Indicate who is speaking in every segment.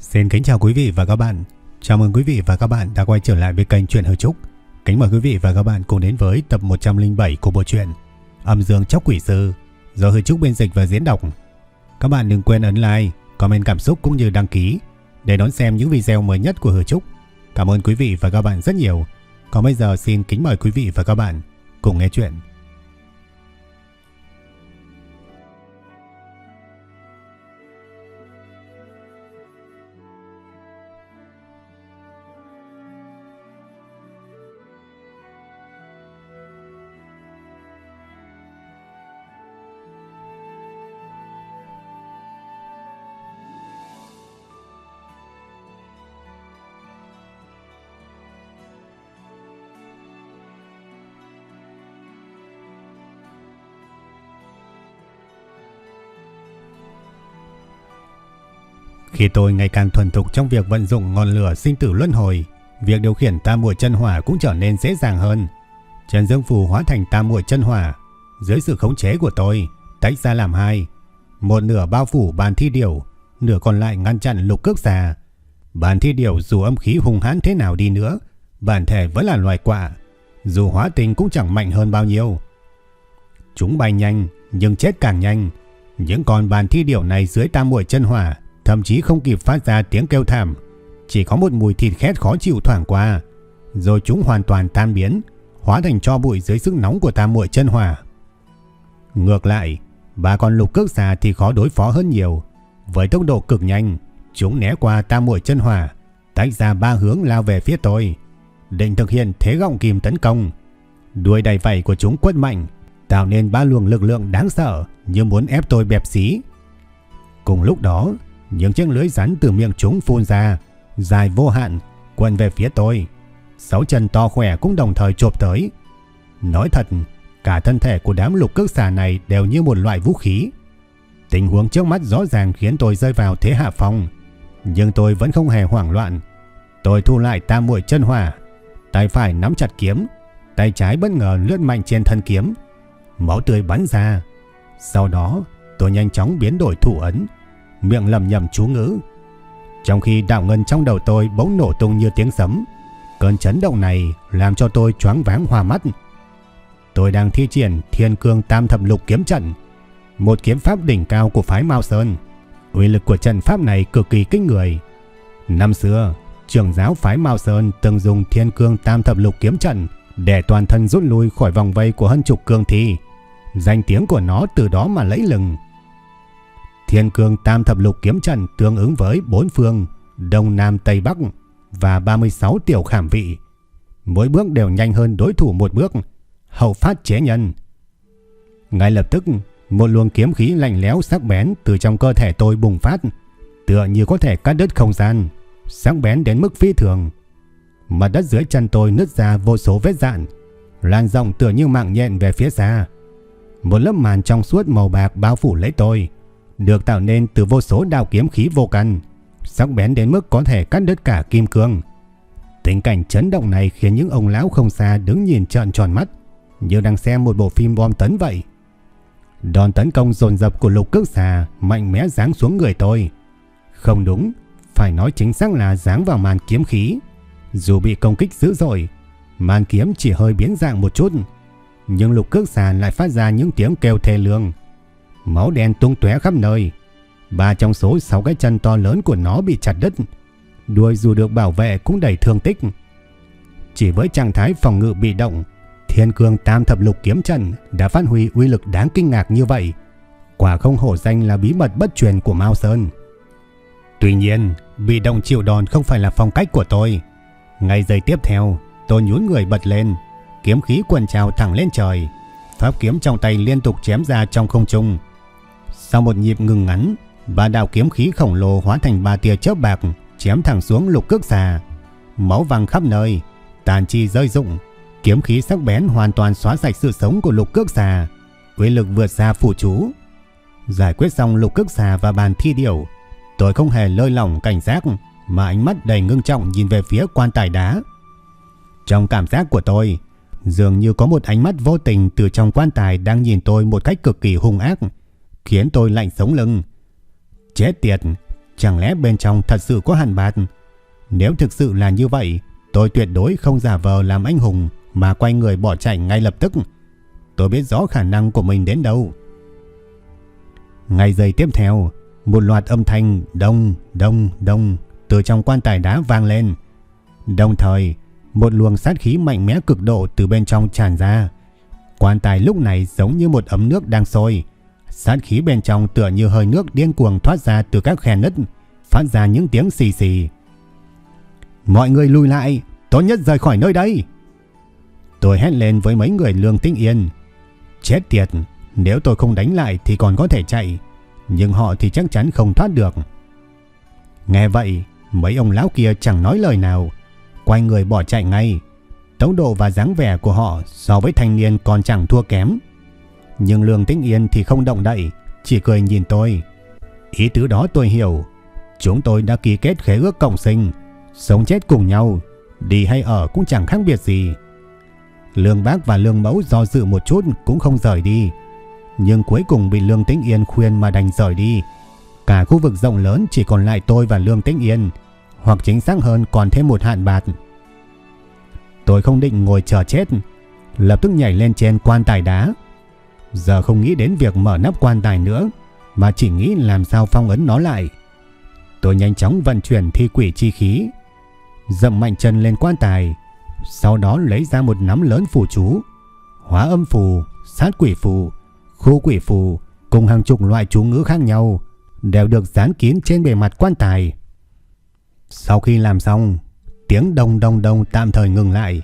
Speaker 1: Xin kính chào quý vị và các bạn. Chào mừng quý vị và các bạn đã quay trở lại với kênh Truyện Hờ Trúc. Kính mời quý vị và các bạn cùng đến với tập 107 của bộ truyện Âm Dương Chóc Quỷ Sư do Hờ Trúc biên dịch và diễn đọc. Các bạn đừng quên ấn like, comment cảm xúc cũng như đăng ký để đón xem những video mới nhất của Hờ Trúc. Cảm ơn quý vị và các bạn rất nhiều. Còn bây giờ xin kính mời quý vị và các bạn cùng nghe chuyện Khi tôi ngày càng thuần thục trong việc vận dụng ngọn lửa sinh tử luân hồi, việc điều khiển tam muội chân hỏa cũng trở nên dễ dàng hơn. Trần Dương Phù hóa thành tam muội chân hỏa, dưới sự khống chế của tôi, tách ra làm hai. Một nửa bao phủ bàn thi điểu, nửa còn lại ngăn chặn lục cước xà. Bàn thi điểu dù âm khí hung hãn thế nào đi nữa, bản thể vẫn là loài quạ, dù hóa tình cũng chẳng mạnh hơn bao nhiêu. Chúng bay nhanh, nhưng chết càng nhanh. Những con bàn thi điểu này dưới tam muội chân hỏa thậm chí không kịp phát ra tiếng kêu thảm, chỉ có một mùi thịt khét khó chịu thoảng qua, rồi chúng hoàn toàn tan biến, hóa thành tro bụi dưới sức nóng của tam muội chân hỏa. Ngược lại, ba con lục cước xà thì khó đối phó hơn nhiều, với tốc độ cực nhanh, chúng né qua tam muội chân hỏa, tách ra ba hướng lao về phía tôi, định thực hiện thế gọng kìm tấn công. Đuôi đầy vảy của chúng quất mạnh, tạo nên ba luồng lực lượng đáng sợ như muốn ép tôi bẹp xí. Cùng lúc đó, những chiếc lưới rắn từ miệng chúng phun ra, dài vô hạn, quần về phía tôi. Sáu chân to khỏe cũng đồng thời chộp tới. Nói thật, cả thân thể của đám lục cước xà này đều như một loại vũ khí. Tình huống trước mắt rõ ràng khiến tôi rơi vào thế hạ phong, nhưng tôi vẫn không hề hoảng loạn. Tôi thu lại tam muội chân hỏa, tay phải nắm chặt kiếm, tay trái bất ngờ lướt mạnh trên thân kiếm. Máu tươi bắn ra. Sau đó, tôi nhanh chóng biến đổi thủ ấn, miệng lầm nhầm chú ngữ. Trong khi đạo ngân trong đầu tôi bỗng nổ tung như tiếng sấm, cơn chấn động này làm cho tôi choáng váng hoa mắt. Tôi đang thi triển Thiên Cương Tam Thập Lục kiếm trận, một kiếm pháp đỉnh cao của phái Mao Sơn. Uy lực của trận pháp này cực kỳ kinh người. Năm xưa, trưởng giáo phái Mao Sơn từng dùng Thiên Cương Tam Thập Lục kiếm trận để toàn thân rút lui khỏi vòng vây của hân trục cương thi. Danh tiếng của nó từ đó mà lấy lừng. Thiên cương tam thập lục kiếm trận tương ứng với bốn phương Đông Nam Tây Bắc và 36 tiểu khảm vị. Mỗi bước đều nhanh hơn đối thủ một bước, hậu phát chế nhân. Ngay lập tức, một luồng kiếm khí lạnh lẽo sắc bén từ trong cơ thể tôi bùng phát, tựa như có thể cắt đứt không gian, sắc bén đến mức phi thường. Mặt đất dưới chân tôi nứt ra vô số vết dạn, lan rộng tựa như mạng nhện về phía xa. Một lớp màn trong suốt màu bạc bao phủ lấy tôi, được tạo nên từ vô số đạo kiếm khí vô căn, sắc bén đến mức có thể cắt đứt cả kim cương. Tình cảnh chấn động này khiến những ông lão không xa đứng nhìn trợn tròn mắt, như đang xem một bộ phim bom tấn vậy. Đòn tấn công dồn dập của lục cước xà mạnh mẽ giáng xuống người tôi. Không đúng, phải nói chính xác là giáng vào màn kiếm khí. Dù bị công kích dữ dội, màn kiếm chỉ hơi biến dạng một chút, nhưng lục cước xà lại phát ra những tiếng kêu thê lương, Máu đen tung tóe khắp nơi. Ba trong số 6 cái chân to lớn của nó bị chặt đứt. Đuôi dù được bảo vệ cũng đầy thương tích. Chỉ với trạng thái phòng ngự bị động, Thiên Cương Tam Thập Lục kiếm trận đã phát huy uy lực đáng kinh ngạc như vậy. Quả không hổ danh là bí mật bất truyền của Mao Sơn. Tuy nhiên, bị động chịu đòn không phải là phong cách của tôi. Ngay giây tiếp theo, tôi nhún người bật lên, kiếm khí quần trào thẳng lên trời. Pháp kiếm trong tay liên tục chém ra trong không trung, sau một nhịp ngừng ngắn, ba đạo kiếm khí khổng lồ hóa thành ba tia chớp bạc chém thẳng xuống lục cước xà. Máu vàng khắp nơi, tàn chi rơi rụng, kiếm khí sắc bén hoàn toàn xóa sạch sự sống của lục cước xà, uy lực vượt xa phủ chú. Giải quyết xong lục cước xà và bàn thi điểu, tôi không hề lơi lỏng cảnh giác mà ánh mắt đầy ngưng trọng nhìn về phía quan tài đá. Trong cảm giác của tôi, dường như có một ánh mắt vô tình từ trong quan tài đang nhìn tôi một cách cực kỳ hung ác khiến tôi lạnh sống lưng. Chết tiệt, Chẳng lẽ bên trong thật sự có hàn bạt? Nếu thực sự là như vậy, tôi tuyệt đối không giả vờ làm anh hùng mà quay người bỏ chạy ngay lập tức. Tôi biết rõ khả năng của mình đến đâu. Ngay giây tiếp theo, một loạt âm thanh đông, đông, đông từ trong quan tài đá vang lên. Đồng thời, một luồng sát khí mạnh mẽ cực độ từ bên trong tràn ra. Quan tài lúc này giống như một ấm nước đang sôi. Sát khí bên trong tựa như hơi nước điên cuồng thoát ra từ các khe nứt, phát ra những tiếng xì xì. Mọi người lùi lại, tốt nhất rời khỏi nơi đây. Tôi hét lên với mấy người lương tĩnh yên. Chết tiệt, nếu tôi không đánh lại thì còn có thể chạy, nhưng họ thì chắc chắn không thoát được. Nghe vậy, mấy ông lão kia chẳng nói lời nào, quay người bỏ chạy ngay. Tốc độ và dáng vẻ của họ so với thanh niên còn chẳng thua kém. Nhưng Lương Tĩnh Yên thì không động đậy, chỉ cười nhìn tôi. Ý tứ đó tôi hiểu. Chúng tôi đã ký kết khế ước cộng sinh, sống chết cùng nhau, đi hay ở cũng chẳng khác biệt gì. Lương Bác và Lương Mẫu do dự một chút cũng không rời đi. Nhưng cuối cùng bị Lương Tĩnh Yên khuyên mà đành rời đi. Cả khu vực rộng lớn chỉ còn lại tôi và Lương Tĩnh Yên, hoặc chính xác hơn còn thêm một hạn bạc. Tôi không định ngồi chờ chết, lập tức nhảy lên trên quan tài đá. Giờ không nghĩ đến việc mở nắp quan tài nữa, mà chỉ nghĩ làm sao phong ấn nó lại. Tôi nhanh chóng vận chuyển thi quỷ chi khí, dậm mạnh chân lên quan tài, sau đó lấy ra một nắm lớn phù chú, hóa âm phù, sát quỷ phù, khu quỷ phù cùng hàng chục loại chú ngữ khác nhau đều được dán kín trên bề mặt quan tài. Sau khi làm xong, tiếng đông đông đông tạm thời ngừng lại,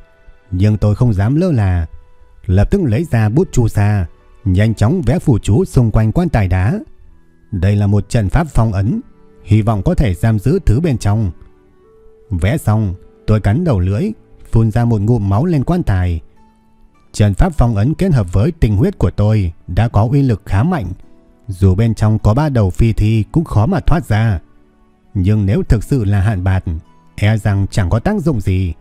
Speaker 1: nhưng tôi không dám lơ là, lập tức lấy ra bút chu sa, nhanh chóng vẽ phù chú xung quanh quan tài đá. Đây là một trận pháp phong ấn, hy vọng có thể giam giữ thứ bên trong. Vẽ xong, tôi cắn đầu lưỡi, phun ra một ngụm máu lên quan tài. Trận pháp phong ấn kết hợp với tình huyết của tôi đã có uy lực khá mạnh. Dù bên trong có ba đầu phi thi cũng khó mà thoát ra. Nhưng nếu thực sự là hạn bạt, e rằng chẳng có tác dụng gì.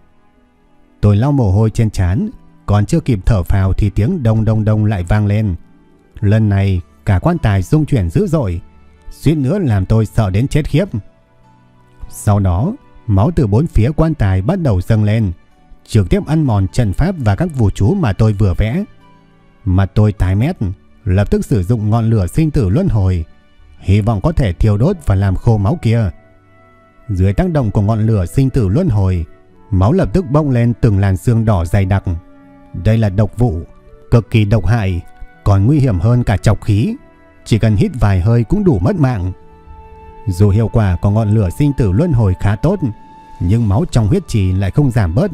Speaker 1: Tôi lau mồ hôi trên trán, còn chưa kịp thở phào thì tiếng đông đông đông lại vang lên. Lần này cả quan tài rung chuyển dữ dội, suýt nữa làm tôi sợ đến chết khiếp. Sau đó, máu từ bốn phía quan tài bắt đầu dâng lên, trực tiếp ăn mòn trận pháp và các vũ chú mà tôi vừa vẽ. Mặt tôi tái mét, lập tức sử dụng ngọn lửa sinh tử luân hồi, hy vọng có thể thiêu đốt và làm khô máu kia. Dưới tác động của ngọn lửa sinh tử luân hồi, máu lập tức bốc lên từng làn xương đỏ dày đặc. Đây là độc vụ, cực kỳ độc hại, còn nguy hiểm hơn cả chọc khí. Chỉ cần hít vài hơi cũng đủ mất mạng. Dù hiệu quả của ngọn lửa sinh tử luân hồi khá tốt, nhưng máu trong huyết trì lại không giảm bớt,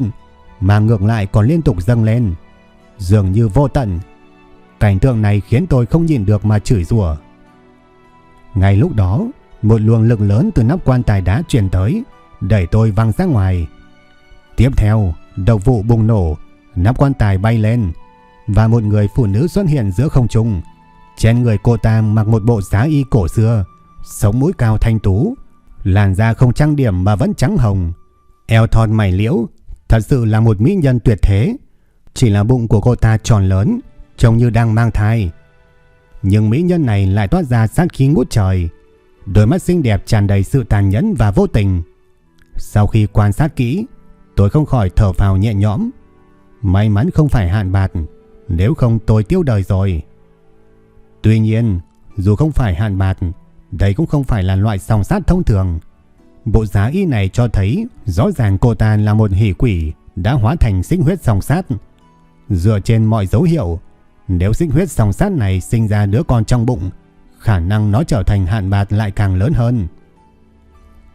Speaker 1: mà ngược lại còn liên tục dâng lên, dường như vô tận. Cảnh tượng này khiến tôi không nhìn được mà chửi rủa. Ngay lúc đó, một luồng lực lớn từ nắp quan tài đá truyền tới, đẩy tôi văng ra ngoài. Tiếp theo, độc vụ bùng nổ, nắp quan tài bay lên và một người phụ nữ xuất hiện giữa không trung. Trên người cô ta mặc một bộ giá y cổ xưa, sống mũi cao thanh tú, làn da không trang điểm mà vẫn trắng hồng, eo thon mày liễu, thật sự là một mỹ nhân tuyệt thế. Chỉ là bụng của cô ta tròn lớn, trông như đang mang thai. Nhưng mỹ nhân này lại toát ra sát khí ngút trời, đôi mắt xinh đẹp tràn đầy sự tàn nhẫn và vô tình. Sau khi quan sát kỹ, tôi không khỏi thở vào nhẹ nhõm. May mắn không phải hạn bạc, nếu không tôi tiêu đời rồi. Tuy nhiên, dù không phải hạn bạc, đây cũng không phải là loại song sát thông thường. Bộ giá y này cho thấy rõ ràng cô ta là một hỷ quỷ đã hóa thành sinh huyết song sát. Dựa trên mọi dấu hiệu, nếu sinh huyết song sát này sinh ra đứa con trong bụng, khả năng nó trở thành hạn bạc lại càng lớn hơn.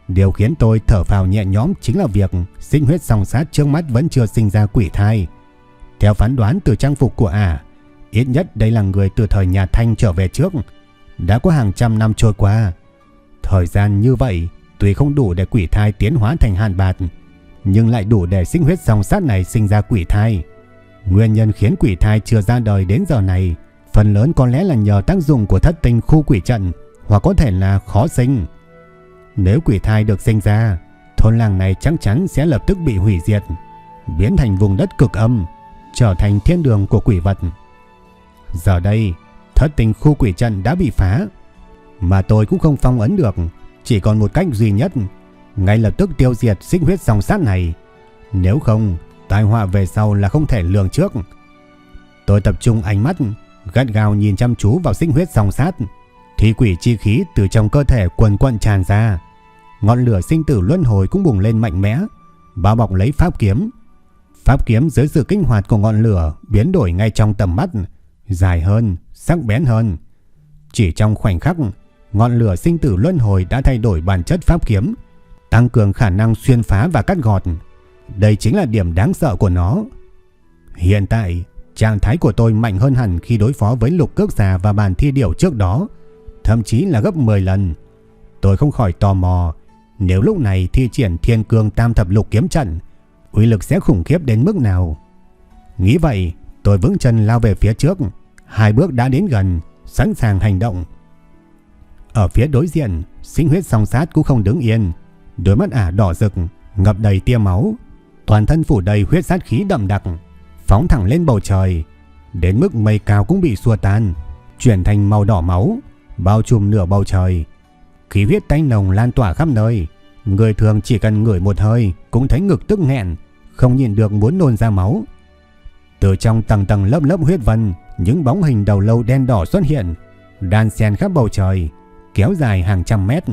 Speaker 1: Điều khiến tôi thở phào nhẹ nhõm chính là việc sinh huyết song sát trước mắt vẫn chưa sinh ra quỷ thai. Theo phán đoán từ trang phục của ả, ít nhất đây là người từ thời nhà Thanh trở về trước, đã có hàng trăm năm trôi qua. Thời gian như vậy tuy không đủ để quỷ thai tiến hóa thành hàn bạt, nhưng lại đủ để sinh huyết dòng sát này sinh ra quỷ thai. Nguyên nhân khiến quỷ thai chưa ra đời đến giờ này, phần lớn có lẽ là nhờ tác dụng của thất tinh khu quỷ trận, hoặc có thể là khó sinh. Nếu quỷ thai được sinh ra, thôn làng này chắc chắn sẽ lập tức bị hủy diệt, biến thành vùng đất cực âm, trở thành thiên đường của quỷ vật. Giờ đây, thất tình khu quỷ trận đã bị phá, mà tôi cũng không phong ấn được, chỉ còn một cách duy nhất, ngay lập tức tiêu diệt sinh huyết dòng sát này. Nếu không, tai họa về sau là không thể lường trước. Tôi tập trung ánh mắt, gắt gao nhìn chăm chú vào sinh huyết dòng sát. Thi quỷ chi khí từ trong cơ thể quần quận tràn ra. Ngọn lửa sinh tử luân hồi cũng bùng lên mạnh mẽ, bao bọc lấy pháp kiếm. Pháp kiếm dưới sự kinh hoạt của ngọn lửa biến đổi ngay trong tầm mắt, dài hơn, sắc bén hơn. Chỉ trong khoảnh khắc, ngọn lửa sinh tử luân hồi đã thay đổi bản chất pháp kiếm, tăng cường khả năng xuyên phá và cắt gọt. Đây chính là điểm đáng sợ của nó. Hiện tại, trạng thái của tôi mạnh hơn hẳn khi đối phó với lục cước già và bàn thi điểu trước đó, thậm chí là gấp 10 lần. Tôi không khỏi tò mò, nếu lúc này thi triển thiên cương tam thập lục kiếm trận, uy lực sẽ khủng khiếp đến mức nào. Nghĩ vậy, tôi vững chân lao về phía trước, hai bước đã đến gần, sẵn sàng hành động. Ở phía đối diện, sinh huyết song sát cũng không đứng yên, đôi mắt ả đỏ rực, ngập đầy tia máu, toàn thân phủ đầy huyết sát khí đậm đặc, phóng thẳng lên bầu trời, đến mức mây cao cũng bị xua tan, chuyển thành màu đỏ máu, bao trùm nửa bầu trời. Khí huyết tanh nồng lan tỏa khắp nơi, người thường chỉ cần ngửi một hơi cũng thấy ngực tức nghẹn, không nhìn được muốn nôn ra máu. Từ trong tầng tầng lớp lớp huyết vân, những bóng hình đầu lâu đen đỏ xuất hiện, đan xen khắp bầu trời, kéo dài hàng trăm mét.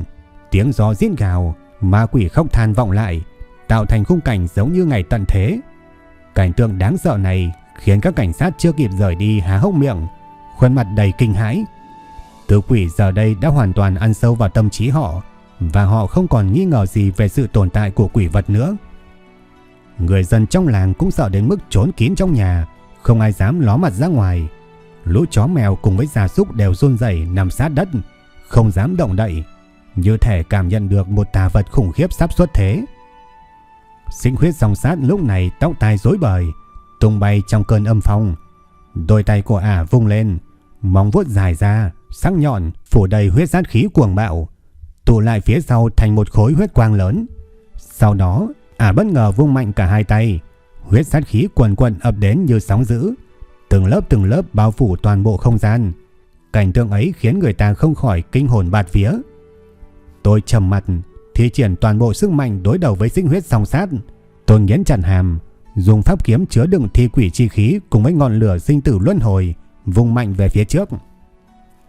Speaker 1: Tiếng gió rít gào, ma quỷ khóc than vọng lại, tạo thành khung cảnh giống như ngày tận thế. Cảnh tượng đáng sợ này khiến các cảnh sát chưa kịp rời đi há hốc miệng, khuôn mặt đầy kinh hãi. Tứ quỷ giờ đây đã hoàn toàn ăn sâu vào tâm trí họ và họ không còn nghi ngờ gì về sự tồn tại của quỷ vật nữa. Người dân trong làng cũng sợ đến mức trốn kín trong nhà, không ai dám ló mặt ra ngoài. Lũ chó mèo cùng với gia súc đều run rẩy nằm sát đất, không dám động đậy, như thể cảm nhận được một tà vật khủng khiếp sắp xuất thế. Sinh huyết dòng sát lúc này tóc tai rối bời, tung bay trong cơn âm phong. Đôi tay của ả vung lên, móng vuốt dài ra, sắc nhọn, phủ đầy huyết sát khí cuồng bạo, tụ lại phía sau thành một khối huyết quang lớn. Sau đó, ả bất ngờ vung mạnh cả hai tay, huyết sát khí quần quần ập đến như sóng dữ, từng lớp từng lớp bao phủ toàn bộ không gian. Cảnh tượng ấy khiến người ta không khỏi kinh hồn bạt vía. Tôi trầm mặt, thi triển toàn bộ sức mạnh đối đầu với sinh huyết song sát. Tôi nghiến chặt hàm, dùng pháp kiếm chứa đựng thi quỷ chi khí cùng với ngọn lửa sinh tử luân hồi, vùng mạnh về phía trước.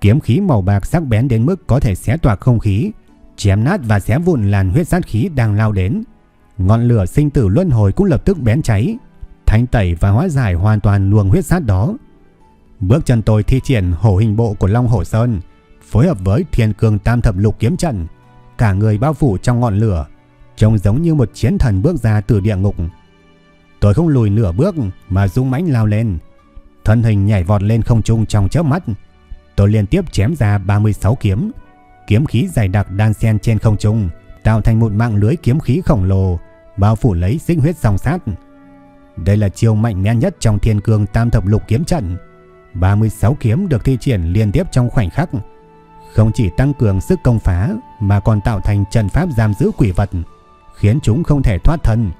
Speaker 1: Kiếm khí màu bạc sắc bén đến mức có thể xé toạc không khí, chém nát và xé vụn làn huyết sát khí đang lao đến. Ngọn lửa sinh tử luân hồi cũng lập tức bén cháy, thanh tẩy và hóa giải hoàn toàn luồng huyết sát đó. Bước chân tôi thi triển hổ hình bộ của Long Hổ Sơn, phối hợp với Thiên Cương Tam Thập Lục kiếm trận, cả người bao phủ trong ngọn lửa, trông giống như một chiến thần bước ra từ địa ngục. Tôi không lùi nửa bước mà dũng mãnh lao lên, thân hình nhảy vọt lên không trung trong chớp mắt. Tôi liên tiếp chém ra 36 kiếm, kiếm khí dày đặc đan xen trên không trung, tạo thành một mạng lưới kiếm khí khổng lồ, bao phủ lấy sinh huyết song sát. Đây là chiêu mạnh mẽ nhất trong Thiên Cương Tam Thập Lục kiếm trận. 36 kiếm được thi triển liên tiếp trong khoảnh khắc, không chỉ tăng cường sức công phá mà còn tạo thành trận pháp giam giữ quỷ vật, khiến chúng không thể thoát thân.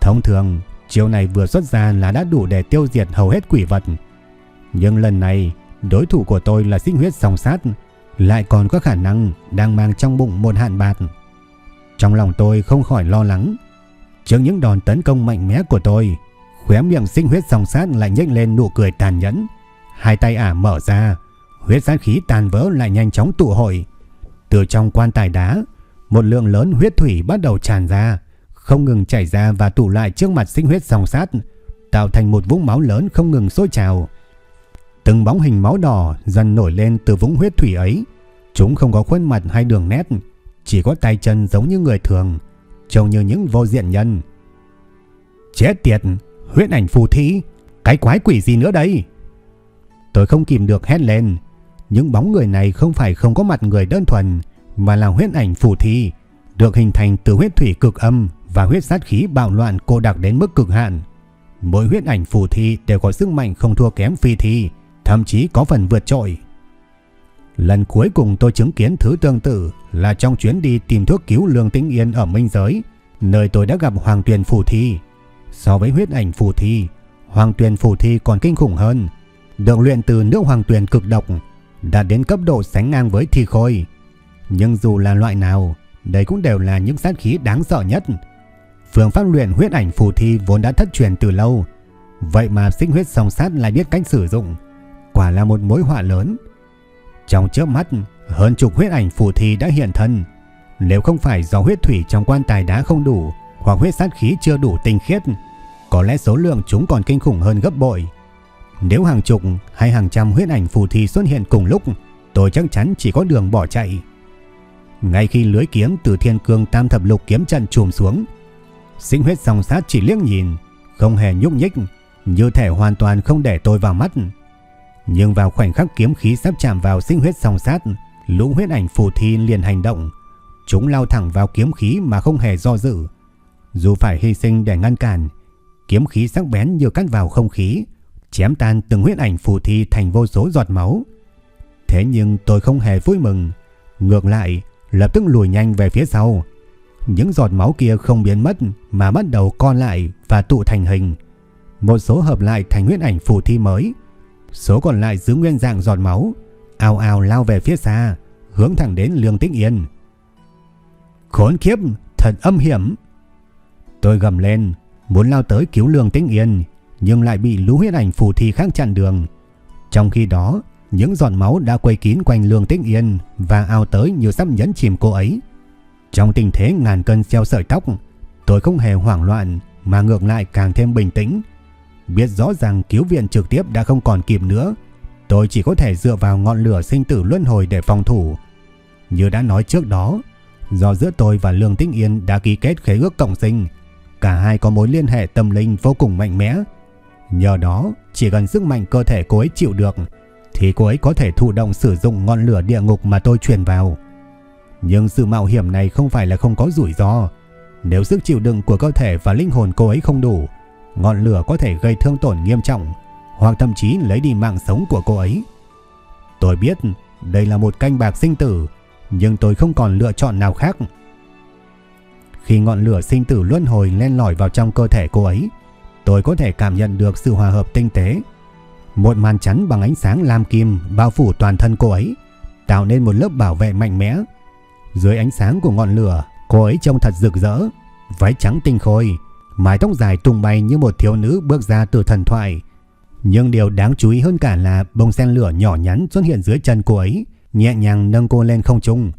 Speaker 1: Thông thường, chiêu này vừa xuất ra là đã đủ để tiêu diệt hầu hết quỷ vật. Nhưng lần này, đối thủ của tôi là sinh huyết song sát, lại còn có khả năng đang mang trong bụng một hạn bạc. Trong lòng tôi không khỏi lo lắng. Trước những đòn tấn công mạnh mẽ của tôi, khóe miệng sinh huyết song sát lại nhếch lên nụ cười tàn nhẫn. Hai tay ả mở ra, huyết sát khí tàn vỡ lại nhanh chóng tụ hội. Từ trong quan tài đá, một lượng lớn huyết thủy bắt đầu tràn ra, không ngừng chảy ra và tụ lại trước mặt sinh huyết song sát, tạo thành một vũng máu lớn không ngừng sôi trào. Từng bóng hình máu đỏ dần nổi lên từ vũng huyết thủy ấy. Chúng không có khuôn mặt hay đường nét, chỉ có tay chân giống như người thường, trông như những vô diện nhân. Chết tiệt, huyết ảnh phù thí, cái quái quỷ gì nữa đây? Tôi không kìm được hét lên. Những bóng người này không phải không có mặt người đơn thuần, mà là huyết ảnh phù thi, được hình thành từ huyết thủy cực âm và huyết sát khí bạo loạn cô đặc đến mức cực hạn. Mỗi huyết ảnh phù thi đều có sức mạnh không thua kém phi thi, thậm chí có phần vượt trội. Lần cuối cùng tôi chứng kiến thứ tương tự là trong chuyến đi tìm thuốc cứu Lương Tĩnh Yên ở Minh Giới, nơi tôi đã gặp Hoàng Tuyền Phù Thi. So với huyết ảnh Phù Thi, Hoàng Tuyền Phù Thi còn kinh khủng hơn, được luyện từ nước Hoàng Tuyền cực độc, đạt đến cấp độ sánh ngang với Thi Khôi. Nhưng dù là loại nào, đây cũng đều là những sát khí đáng sợ nhất. Phương pháp luyện huyết ảnh phù thi vốn đã thất truyền từ lâu, vậy mà sinh huyết song sát lại biết cách sử dụng, quả là một mối họa lớn. Trong chớp mắt, hơn chục huyết ảnh phù thi đã hiện thân. Nếu không phải do huyết thủy trong quan tài đá không đủ, hoặc huyết sát khí chưa đủ tinh khiết, có lẽ số lượng chúng còn kinh khủng hơn gấp bội. Nếu hàng chục hay hàng trăm huyết ảnh phù thi xuất hiện cùng lúc, tôi chắc chắn chỉ có đường bỏ chạy. Ngay khi lưới kiếm từ thiên cương tam thập lục kiếm trận trùm xuống, sinh huyết song sát chỉ liếc nhìn, không hề nhúc nhích, như thể hoàn toàn không để tôi vào mắt. Nhưng vào khoảnh khắc kiếm khí sắp chạm vào sinh huyết song sát, lũ huyết ảnh phù thi liền hành động. Chúng lao thẳng vào kiếm khí mà không hề do dự. Dù phải hy sinh để ngăn cản, kiếm khí sắc bén như cắt vào không khí, chém tan từng huyết ảnh phù thi thành vô số giọt máu. Thế nhưng tôi không hề vui mừng, ngược lại, lập tức lùi nhanh về phía sau. Những giọt máu kia không biến mất mà bắt đầu co lại và tụ thành hình. Một số hợp lại thành huyết ảnh phù thi mới, số còn lại giữ nguyên dạng giọt máu, ao ao lao về phía xa, hướng thẳng đến Lương Tĩnh Yên. Khốn kiếp, thật âm hiểm. Tôi gầm lên, muốn lao tới cứu Lương Tĩnh Yên, nhưng lại bị lũ huyết ảnh phù thi khác chặn đường. Trong khi đó, những giọt máu đã quay kín quanh Lương Tĩnh Yên và ao tới như sắp nhấn chìm cô ấy. Trong tình thế ngàn cân treo sợi tóc, tôi không hề hoảng loạn mà ngược lại càng thêm bình tĩnh. Biết rõ ràng cứu viện trực tiếp đã không còn kịp nữa, tôi chỉ có thể dựa vào ngọn lửa sinh tử luân hồi để phòng thủ. Như đã nói trước đó, do giữa tôi và Lương Tĩnh Yên đã ký kết khế ước cộng sinh, cả hai có mối liên hệ tâm linh vô cùng mạnh mẽ. Nhờ đó, chỉ cần sức mạnh cơ thể cô ấy chịu được, thì cô ấy có thể thụ động sử dụng ngọn lửa địa ngục mà tôi truyền vào. Nhưng sự mạo hiểm này không phải là không có rủi ro. Nếu sức chịu đựng của cơ thể và linh hồn cô ấy không đủ, ngọn lửa có thể gây thương tổn nghiêm trọng hoặc thậm chí lấy đi mạng sống của cô ấy. Tôi biết đây là một canh bạc sinh tử, nhưng tôi không còn lựa chọn nào khác. Khi ngọn lửa sinh tử luân hồi len lỏi vào trong cơ thể cô ấy, tôi có thể cảm nhận được sự hòa hợp tinh tế một màn chắn bằng ánh sáng lam kim bao phủ toàn thân cô ấy, tạo nên một lớp bảo vệ mạnh mẽ. Dưới ánh sáng của ngọn lửa, cô ấy trông thật rực rỡ, váy trắng tinh khôi, mái tóc dài tung bay như một thiếu nữ bước ra từ thần thoại. Nhưng điều đáng chú ý hơn cả là bông sen lửa nhỏ nhắn xuất hiện dưới chân cô ấy, nhẹ nhàng nâng cô lên không trung.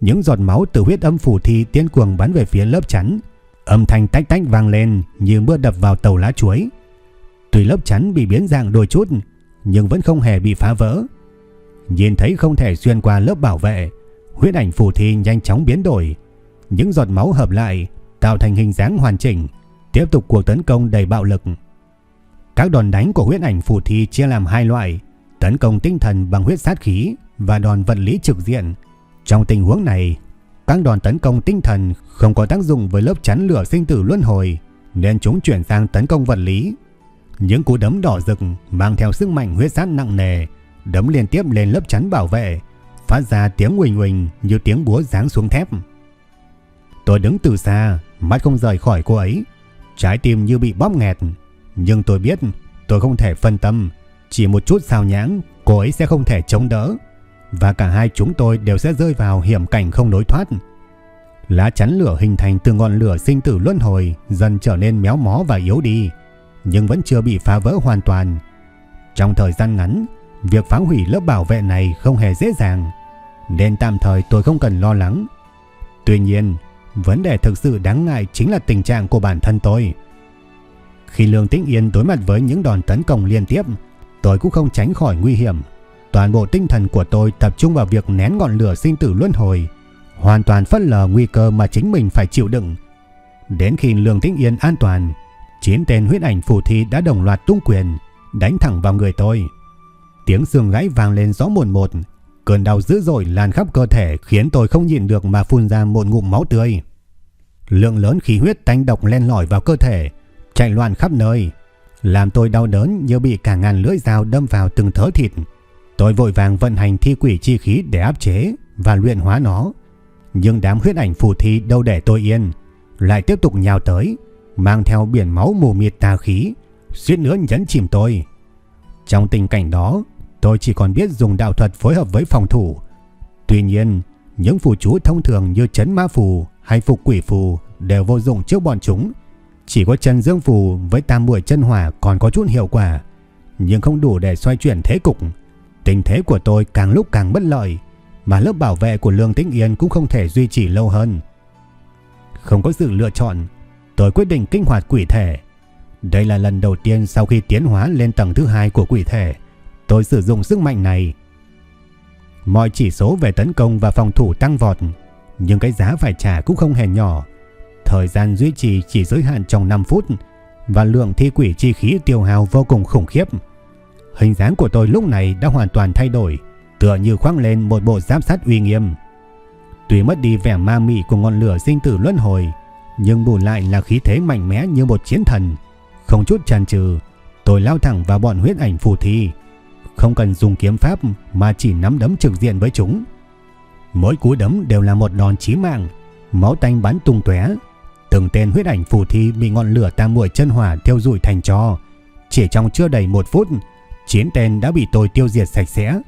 Speaker 1: Những giọt máu từ huyết âm phủ thi tiến cuồng bắn về phía lớp chắn, âm thanh tách tách vang lên như mưa đập vào tàu lá chuối. Tuy lớp chắn bị biến dạng đôi chút, nhưng vẫn không hề bị phá vỡ. Nhìn thấy không thể xuyên qua lớp bảo vệ, huyết ảnh phù thi nhanh chóng biến đổi. Những giọt máu hợp lại, tạo thành hình dáng hoàn chỉnh, tiếp tục cuộc tấn công đầy bạo lực. Các đòn đánh của huyết ảnh phù thi chia làm hai loại, tấn công tinh thần bằng huyết sát khí và đòn vật lý trực diện. Trong tình huống này, các đòn tấn công tinh thần không có tác dụng với lớp chắn lửa sinh tử luân hồi, nên chúng chuyển sang tấn công vật lý những cú đấm đỏ rực mang theo sức mạnh huyết sát nặng nề, đấm liên tiếp lên lớp chắn bảo vệ, phát ra tiếng huỳnh huỳnh như tiếng búa giáng xuống thép. Tôi đứng từ xa, mắt không rời khỏi cô ấy, trái tim như bị bóp nghẹt, nhưng tôi biết tôi không thể phân tâm, chỉ một chút sao nhãng cô ấy sẽ không thể chống đỡ và cả hai chúng tôi đều sẽ rơi vào hiểm cảnh không đối thoát. Lá chắn lửa hình thành từ ngọn lửa sinh tử luân hồi dần trở nên méo mó và yếu đi nhưng vẫn chưa bị phá vỡ hoàn toàn. Trong thời gian ngắn, việc phá hủy lớp bảo vệ này không hề dễ dàng, nên tạm thời tôi không cần lo lắng. Tuy nhiên, vấn đề thực sự đáng ngại chính là tình trạng của bản thân tôi. Khi Lương Tĩnh Yên đối mặt với những đòn tấn công liên tiếp, tôi cũng không tránh khỏi nguy hiểm. Toàn bộ tinh thần của tôi tập trung vào việc nén ngọn lửa sinh tử luân hồi, hoàn toàn phất lờ nguy cơ mà chính mình phải chịu đựng. Đến khi Lương Tĩnh Yên an toàn, Chín tên huyết ảnh phù thi đã đồng loạt tung quyền, đánh thẳng vào người tôi. Tiếng xương gãy vang lên rõ một một, cơn đau dữ dội lan khắp cơ thể khiến tôi không nhịn được mà phun ra một ngụm máu tươi. Lượng lớn khí huyết tanh độc len lỏi vào cơ thể, chạy loạn khắp nơi, làm tôi đau đớn như bị cả ngàn lưỡi dao đâm vào từng thớ thịt. Tôi vội vàng vận hành thi quỷ chi khí để áp chế và luyện hóa nó. Nhưng đám huyết ảnh phù thi đâu để tôi yên, lại tiếp tục nhào tới, mang theo biển máu mù mịt tà khí, suýt nữa nhấn chìm tôi. Trong tình cảnh đó, tôi chỉ còn biết dùng đạo thuật phối hợp với phòng thủ. Tuy nhiên, Những phù chú thông thường như chấn ma phù hay phục quỷ phù đều vô dụng trước bọn chúng. Chỉ có chân dương phù với tam muội chân hỏa còn có chút hiệu quả, nhưng không đủ để xoay chuyển thế cục. Tình thế của tôi càng lúc càng bất lợi, mà lớp bảo vệ của Lương Tĩnh Yên cũng không thể duy trì lâu hơn. Không có sự lựa chọn, tôi quyết định kinh hoạt quỷ thể. Đây là lần đầu tiên sau khi tiến hóa lên tầng thứ hai của quỷ thể, tôi sử dụng sức mạnh này. Mọi chỉ số về tấn công và phòng thủ tăng vọt, nhưng cái giá phải trả cũng không hề nhỏ. Thời gian duy trì chỉ giới hạn trong 5 phút và lượng thi quỷ chi khí tiêu hao vô cùng khủng khiếp. Hình dáng của tôi lúc này đã hoàn toàn thay đổi, tựa như khoác lên một bộ giáp sắt uy nghiêm. Tuy mất đi vẻ ma mị của ngọn lửa sinh tử luân hồi, nhưng bù lại là khí thế mạnh mẽ như một chiến thần. Không chút chần chừ, tôi lao thẳng vào bọn huyết ảnh phù thi. Không cần dùng kiếm pháp mà chỉ nắm đấm trực diện với chúng. Mỗi cú đấm đều là một đòn chí mạng, máu tanh bắn tung tóe. Từng tên huyết ảnh phù thi bị ngọn lửa tam muội chân hỏa thiêu rụi thành tro. Chỉ trong chưa đầy một phút, chiến tên đã bị tôi tiêu diệt sạch sẽ.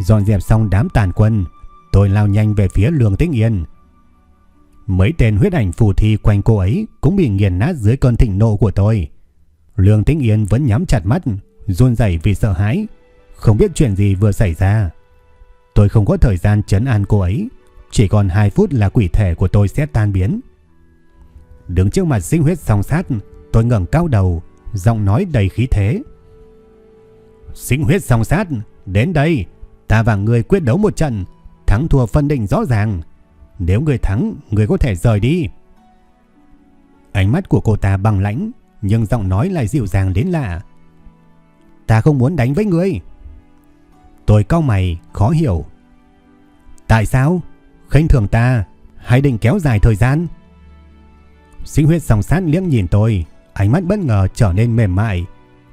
Speaker 1: Dọn dẹp xong đám tàn quân, tôi lao nhanh về phía Lương Tĩnh Yên. Mấy tên huyết ảnh phù thi quanh cô ấy cũng bị nghiền nát dưới cơn thịnh nộ của tôi. Lương Tĩnh Yên vẫn nhắm chặt mắt, run rẩy vì sợ hãi, không biết chuyện gì vừa xảy ra. Tôi không có thời gian chấn an cô ấy, chỉ còn 2 phút là quỷ thể của tôi sẽ tan biến. Đứng trước mặt sinh huyết song sát, tôi ngẩng cao đầu, giọng nói đầy khí thế. Sinh huyết song sát, đến đây, ta và người quyết đấu một trận, thắng thua phân định rõ ràng. Nếu người thắng, người có thể rời đi. Ánh mắt của cô ta bằng lãnh, nhưng giọng nói lại dịu dàng đến lạ. Ta không muốn đánh với ngươi. Tôi cau mày, khó hiểu. Tại sao? khinh thường ta, hay định kéo dài thời gian? Sinh huyết song sát liếc nhìn tôi, ánh mắt bất ngờ trở nên mềm mại,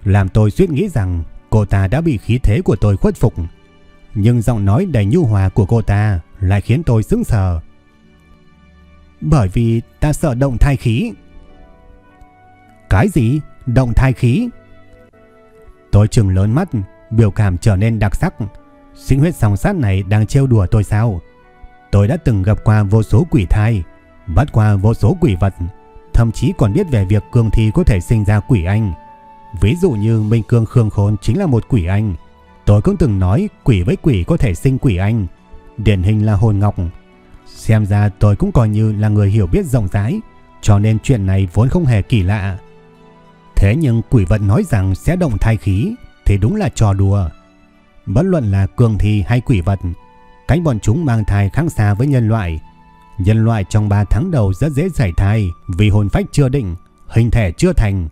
Speaker 1: làm tôi suýt nghĩ rằng cô ta đã bị khí thế của tôi khuất phục. Nhưng giọng nói đầy nhu hòa của cô ta lại khiến tôi sững sờ. Bởi vì ta sợ động thai khí. Cái gì? Động thai khí? Tôi trừng lớn mắt, biểu cảm trở nên đặc sắc. Sinh huyết song sát này đang trêu đùa tôi sao? Tôi đã từng gặp qua vô số quỷ thai, bắt qua vô số quỷ vật, thậm chí còn biết về việc cương thi có thể sinh ra quỷ anh. Ví dụ như Minh Cương Khương Khôn chính là một quỷ anh. Tôi cũng từng nói quỷ với quỷ có thể sinh quỷ anh. Điển hình là hồn ngọc. Xem ra tôi cũng coi như là người hiểu biết rộng rãi, cho nên chuyện này vốn không hề kỳ lạ. Thế nhưng quỷ vận nói rằng sẽ động thai khí thì đúng là trò đùa. Bất luận là cường thi hay quỷ vật, cánh bọn chúng mang thai khác xa với nhân loại. Nhân loại trong 3 tháng đầu rất dễ giải thai vì hồn phách chưa định, hình thể chưa thành.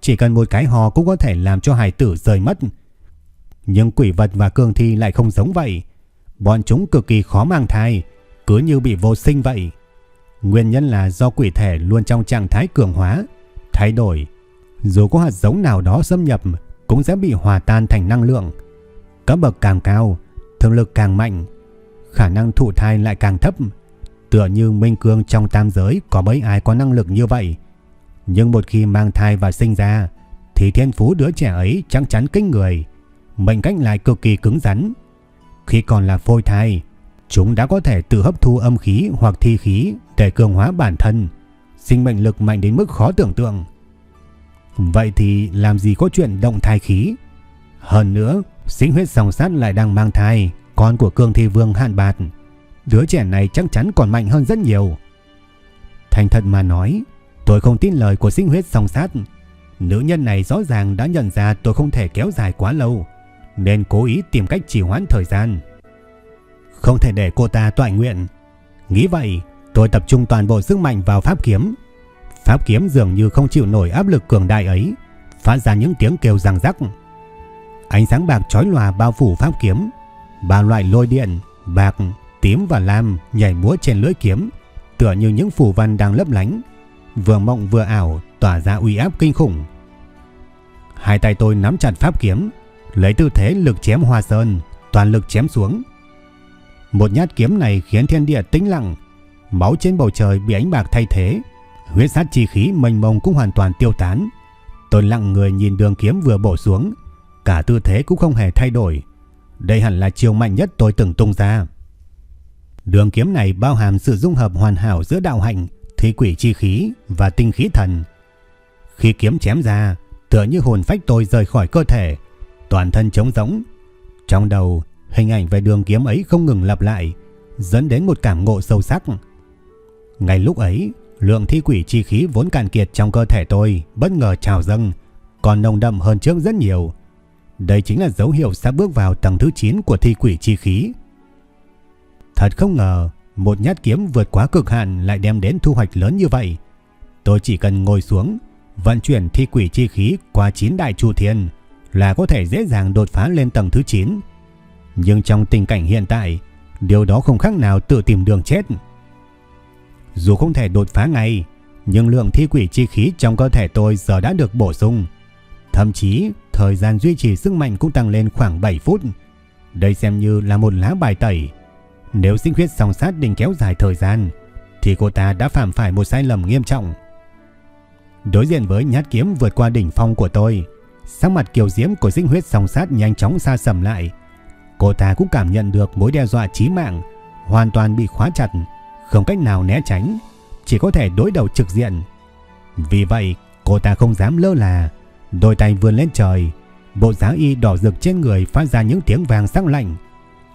Speaker 1: Chỉ cần một cái hò cũng có thể làm cho hài tử rời mất. Nhưng quỷ vật và cường thi lại không giống vậy. Bọn chúng cực kỳ khó mang thai, cứ như bị vô sinh vậy. Nguyên nhân là do quỷ thể luôn trong trạng thái cường hóa, thay đổi. Dù có hạt giống nào đó xâm nhập cũng sẽ bị hòa tan thành năng lượng. Cấp bậc càng cao, thực lực càng mạnh, khả năng thụ thai lại càng thấp. Tựa như Minh Cương trong tam giới có mấy ai có năng lực như vậy. Nhưng một khi mang thai và sinh ra, thì thiên phú đứa trẻ ấy chắc chắn kinh người. Mệnh cách lại cực kỳ cứng rắn. Khi còn là phôi thai, chúng đã có thể tự hấp thu âm khí hoặc thi khí để cường hóa bản thân. Sinh mệnh lực mạnh đến mức khó tưởng tượng. Vậy thì làm gì có chuyện động thai khí? Hơn nữa, sinh huyết song sát lại đang mang thai, con của cương thi vương hạn bạt. Đứa trẻ này chắc chắn còn mạnh hơn rất nhiều. Thành thật mà nói, tôi không tin lời của sinh huyết song sát. Nữ nhân này rõ ràng đã nhận ra tôi không thể kéo dài quá lâu, nên cố ý tìm cách trì hoãn thời gian. Không thể để cô ta tọa nguyện. Nghĩ vậy, tôi tập trung toàn bộ sức mạnh vào pháp kiếm. Pháp kiếm dường như không chịu nổi áp lực cường đại ấy, phát ra những tiếng kêu răng rắc. Ánh sáng bạc chói lòa bao phủ pháp kiếm, ba loại lôi điện, bạc, tím và lam nhảy múa trên lưỡi kiếm, tựa như những phù văn đang lấp lánh, vừa mộng vừa ảo, tỏa ra uy áp kinh khủng. Hai tay tôi nắm chặt pháp kiếm, lấy tư thế lực chém hoa sơn, toàn lực chém xuống. Một nhát kiếm này khiến thiên địa tĩnh lặng, máu trên bầu trời bị ánh bạc thay thế, huyết sát chi khí mênh mông cũng hoàn toàn tiêu tán. Tôi lặng người nhìn đường kiếm vừa bổ xuống, cả tư thế cũng không hề thay đổi. Đây hẳn là chiều mạnh nhất tôi từng tung ra. Đường kiếm này bao hàm sự dung hợp hoàn hảo giữa đạo hạnh, thi quỷ chi khí và tinh khí thần. Khi kiếm chém ra, tựa như hồn phách tôi rời khỏi cơ thể, toàn thân trống rỗng. Trong đầu, hình ảnh về đường kiếm ấy không ngừng lặp lại, dẫn đến một cảm ngộ sâu sắc. Ngay lúc ấy, lượng thi quỷ chi khí vốn cạn kiệt trong cơ thể tôi bất ngờ trào dâng, còn nồng đậm hơn trước rất nhiều. Đây chính là dấu hiệu sắp bước vào tầng thứ 9 của thi quỷ chi khí. Thật không ngờ, một nhát kiếm vượt quá cực hạn lại đem đến thu hoạch lớn như vậy. Tôi chỉ cần ngồi xuống, vận chuyển thi quỷ chi khí qua 9 đại chu thiên là có thể dễ dàng đột phá lên tầng thứ 9. Nhưng trong tình cảnh hiện tại, điều đó không khác nào tự tìm đường chết. Dù không thể đột phá ngay, nhưng lượng thi quỷ chi khí trong cơ thể tôi giờ đã được bổ sung. Thậm chí, thời gian duy trì sức mạnh cũng tăng lên khoảng 7 phút. Đây xem như là một lá bài tẩy. Nếu sinh huyết song sát định kéo dài thời gian, thì cô ta đã phạm phải một sai lầm nghiêm trọng. Đối diện với nhát kiếm vượt qua đỉnh phong của tôi, sắc mặt kiều diễm của sinh huyết song sát nhanh chóng xa sầm lại. Cô ta cũng cảm nhận được mối đe dọa chí mạng, hoàn toàn bị khóa chặt, không cách nào né tránh, chỉ có thể đối đầu trực diện. Vì vậy, cô ta không dám lơ là, đôi tay vươn lên trời, bộ giá y đỏ rực trên người phát ra những tiếng vàng sắc lạnh.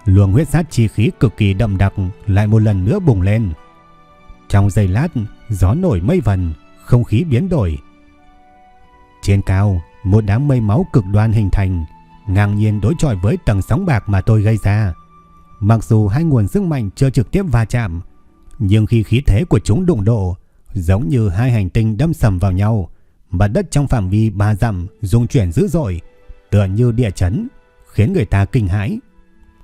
Speaker 1: Luồng huyết sát chi khí cực kỳ đậm đặc lại một lần nữa bùng lên. Trong giây lát, gió nổi mây vần, không khí biến đổi. Trên cao, một đám mây máu cực đoan hình thành, ngang nhiên đối chọi với tầng sóng bạc mà tôi gây ra. Mặc dù hai nguồn sức mạnh chưa trực tiếp va chạm, nhưng khi khí thế của chúng đụng độ, giống như hai hành tinh đâm sầm vào nhau, mặt đất trong phạm vi ba dặm rung chuyển dữ dội, tựa như địa chấn, khiến người ta kinh hãi.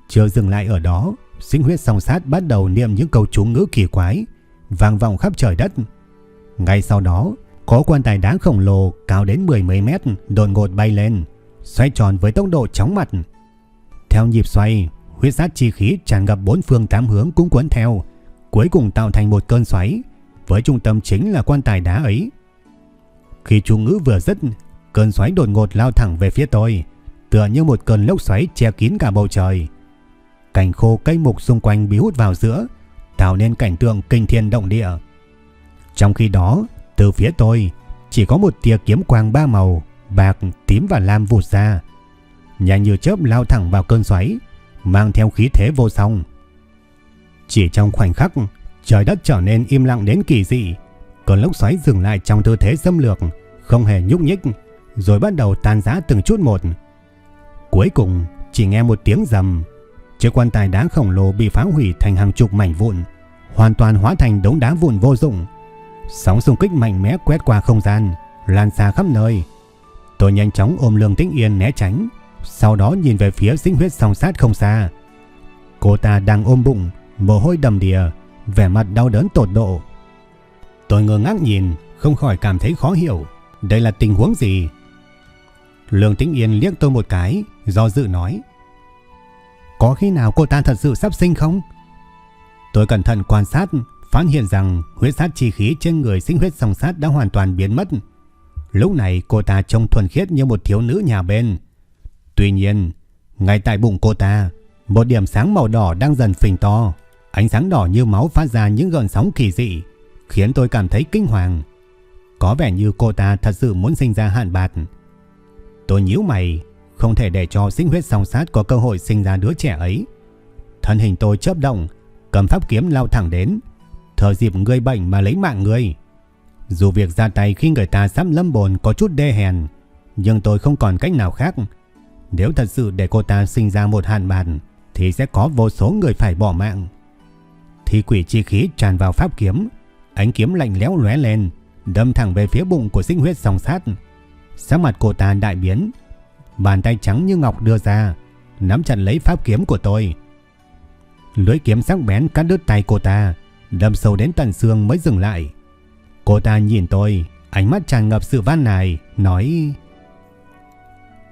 Speaker 1: Chưa dừng lại ở đó, sinh huyết song sát bắt đầu niệm những câu chú ngữ kỳ quái, vang vọng khắp trời đất. Ngay sau đó, có quan tài đá khổng lồ cao đến mười mấy mét đột ngột bay lên, xoay tròn với tốc độ chóng mặt. Theo nhịp xoay, huyết sát chi khí tràn ngập bốn phương tám hướng cũng cuốn theo, cuối cùng tạo thành một cơn xoáy, với trung tâm chính là quan tài đá ấy. Khi chú ngữ vừa dứt, cơn xoáy đột ngột lao thẳng về phía tôi, tựa như một cơn lốc xoáy che kín cả bầu trời. Cảnh khô cây mục xung quanh bị hút vào giữa, tạo nên cảnh tượng kinh thiên động địa. Trong khi đó, từ phía tôi, chỉ có một tia kiếm quang ba màu, bạc, tím và lam vụt ra. Nhanh như chớp lao thẳng vào cơn xoáy, mang theo khí thế vô song. Chỉ trong khoảnh khắc, trời đất trở nên im lặng đến kỳ dị. Cơn lốc xoáy dừng lại trong tư thế xâm lược, không hề nhúc nhích, rồi bắt đầu tan rã từng chút một. Cuối cùng, chỉ nghe một tiếng rầm, chiếc quan tài đá khổng lồ bị phá hủy thành hàng chục mảnh vụn, hoàn toàn hóa thành đống đá vụn vô dụng. Sóng xung kích mạnh mẽ quét qua không gian, lan xa khắp nơi. Tôi nhanh chóng ôm Lương Tĩnh Yên né tránh, sau đó nhìn về phía sinh huyết song sát không xa. Cô ta đang ôm bụng, mồ hôi đầm đìa, vẻ mặt đau đớn tột độ. Tôi ngơ ngác nhìn, không khỏi cảm thấy khó hiểu, đây là tình huống gì? Lương Tĩnh Yên liếc tôi một cái, do dự nói. Có khi nào cô ta thật sự sắp sinh không? Tôi cẩn thận quan sát, phát hiện rằng huyết sát chi khí trên người sinh huyết song sát đã hoàn toàn biến mất. Lúc này cô ta trông thuần khiết như một thiếu nữ nhà bên. Tuy nhiên, ngay tại bụng cô ta, một điểm sáng màu đỏ đang dần phình to. Ánh sáng đỏ như máu phát ra những gợn sóng kỳ dị, khiến tôi cảm thấy kinh hoàng. Có vẻ như cô ta thật sự muốn sinh ra hạn bạc. Tôi nhíu mày, không thể để cho sinh huyết song sát có cơ hội sinh ra đứa trẻ ấy. Thân hình tôi chớp động, cầm pháp kiếm lao thẳng đến, thờ dịp người bệnh mà lấy mạng người. Dù việc ra tay khi người ta sắp lâm bồn có chút đê hèn, nhưng tôi không còn cách nào khác. Nếu thật sự để cô ta sinh ra một hạn bàn, thì sẽ có vô số người phải bỏ mạng. Thì quỷ chi khí tràn vào pháp kiếm, ánh kiếm lạnh lẽo lóe lên, đâm thẳng về phía bụng của sinh huyết song sát. Sắc mặt cô ta đại biến, bàn tay trắng như ngọc đưa ra, nắm chặt lấy pháp kiếm của tôi. Lưỡi kiếm sắc bén cắt đứt tay cô ta, đâm sâu đến tận xương mới dừng lại. Cô ta nhìn tôi, ánh mắt tràn ngập sự van nài, nói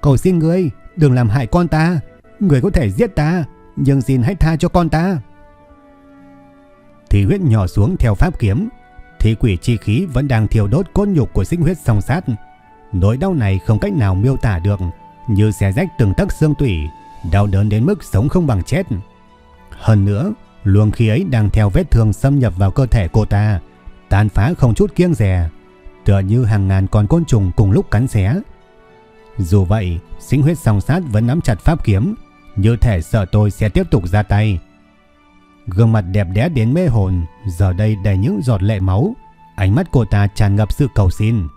Speaker 1: Cầu xin ngươi, đừng làm hại con ta. Người có thể giết ta, nhưng xin hãy tha cho con ta. Thì huyết nhỏ xuống theo pháp kiếm, thì quỷ chi khí vẫn đang thiêu đốt cốt nhục của sinh huyết song sát. Nỗi đau này không cách nào miêu tả được, như xé rách từng tấc xương tủy, đau đớn đến mức sống không bằng chết. Hơn nữa, Luồng khí ấy đang theo vết thương xâm nhập vào cơ thể cô ta, tàn phá không chút kiêng dè, tựa như hàng ngàn con côn trùng cùng lúc cắn xé. Dù vậy, sinh huyết song sát vẫn nắm chặt pháp kiếm, như thể sợ tôi sẽ tiếp tục ra tay. Gương mặt đẹp đẽ đến mê hồn, giờ đây đầy những giọt lệ máu, ánh mắt cô ta tràn ngập sự cầu xin.